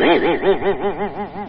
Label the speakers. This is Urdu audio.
Speaker 1: نہیں